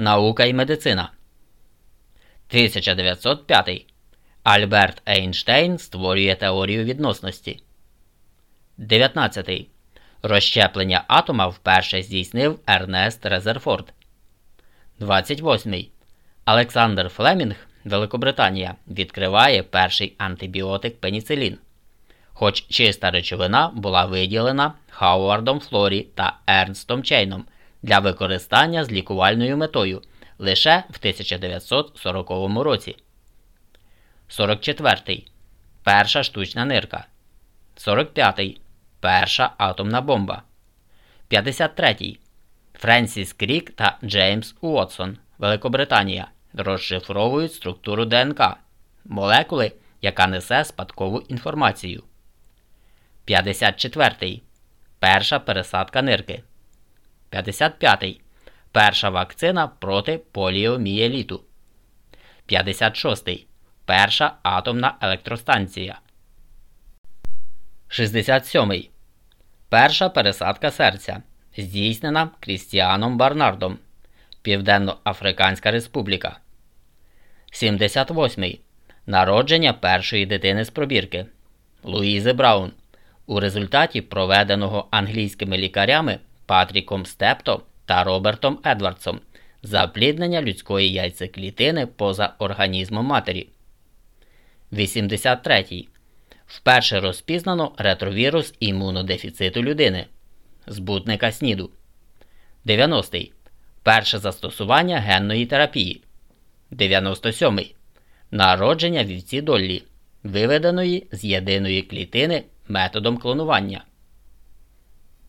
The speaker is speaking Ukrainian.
Наука і медицина. 1905. Альберт Ейнштейн створює теорію відносності. 19. Розщеплення атома вперше здійснив Ернест Резерфорд. 28. Олександр Флемінг, Великобританія, відкриває перший антибіотик пеніцилін. Хоч чиста речовина була виділена Хауардом Флорі та Ернстом Чейном для використання з лікувальною метою лише в 1940 році. 44. Перша штучна нирка. 45. Перша атомна бомба. 53. Френсіс Крік та Джеймс Уотсон, Великобританія, розшифровують структуру ДНК молекули, яка несе спадкову інформацію. 54. Перша пересадка нирки. 55. Перша вакцина проти поліомієліту. 56. Перша атомна електростанція. 67. Перша пересадка серця. Здійснена Крістіаном Барнардом. Південно-Африканська Республіка. 78. Народження першої дитини з пробірки Луїзи Браун. У результаті проведеного англійськими лікарями Патріком Степто та Робертом Едвардсом запліднення людської яйцеклітини поза організмом матері. 83. Вперше розпізнано ретровірус імунодефіциту людини. Збутника СНІДу. 90. Перше застосування генної терапії. 97. Народження вівці Доллі, виведеної з єдиної клітини методом клонування.